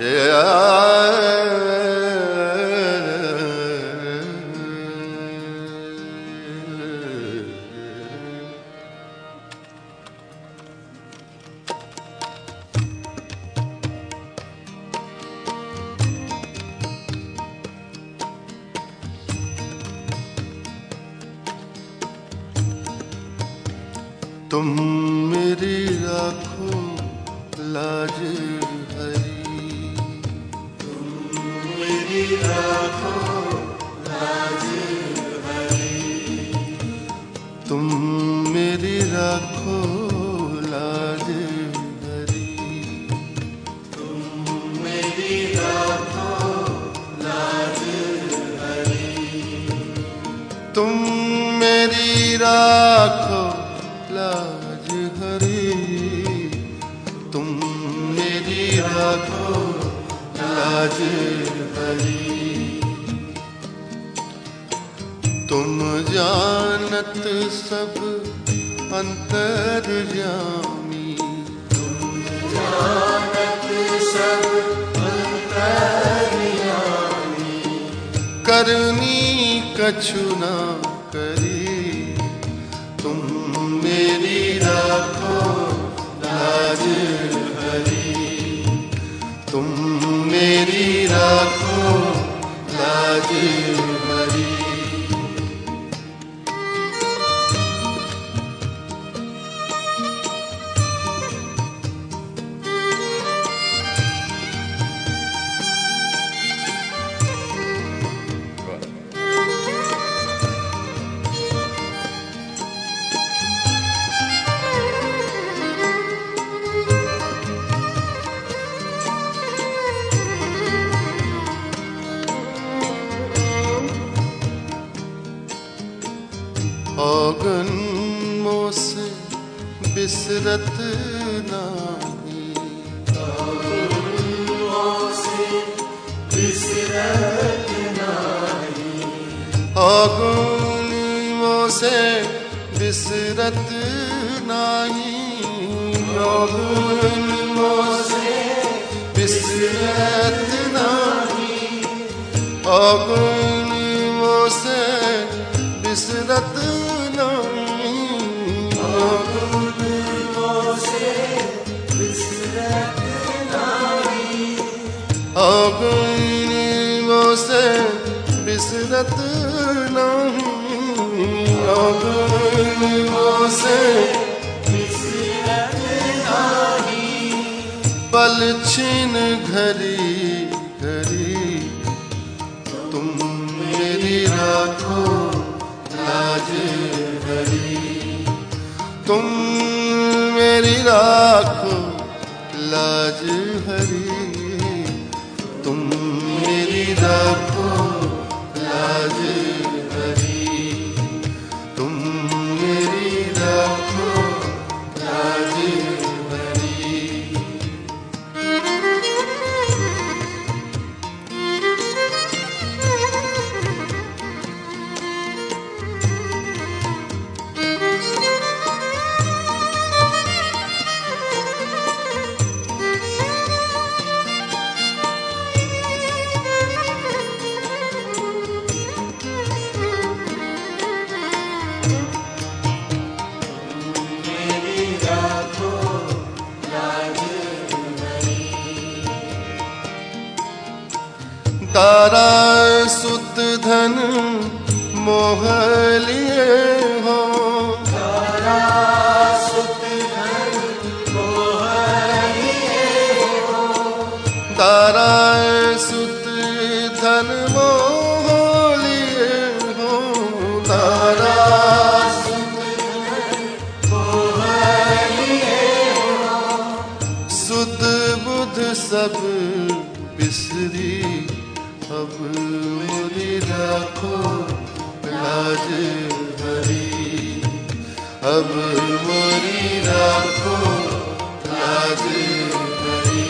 Yeah. तुम मेरी राखो लाज हरी तुम मेरी राखो लाज हरी तुम मेरी लाज हरी तुम मेरी लाज हरी तुम मेरी राखो लाज हरी तुम जानत सब अंतर जामी जानत सब अंतर्यामी। करनी कछु ना करी लाज औगन मोस बिसरत नाही। मोसे बिसरत नाही। औगन मोसे बिसरत नाही। औगन मोसे बिसरत नाही मोसे बिसरत नाही औगन मोसे बिसरत नहीं बिसरत नाही पल छिन घरी घरी तुम मेरी राखो लाज हरी तुम मेरी राखो लाज हरी। तुम मेरी राखो तारा सुत धन मोह लिए अब मुरी राखो लाज हरी अब मोरी राखो लाज हरी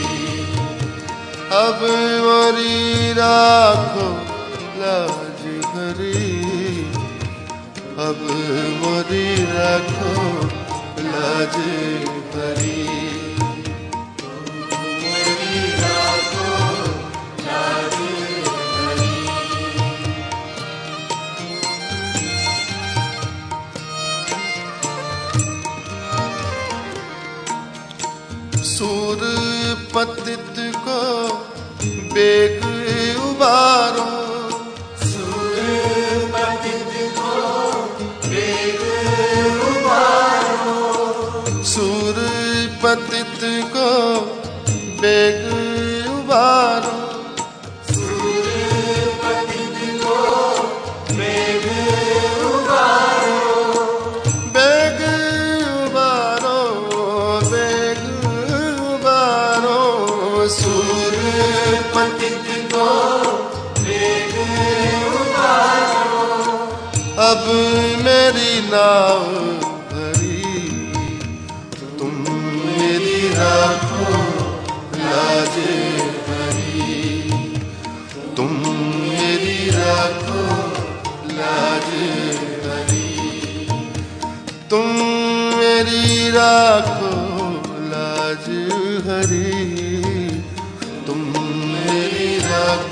अब मोरी राखो लाज हरी सूर पतित को बेग उबारो। सूर पतित को बेग उबारो। मेरी नाव भरी तुम मेरी राखो लाज भरी तुम मेरी राखो लाज भरी तुम मेरी राखो लाज हरी तुम मेरी राखो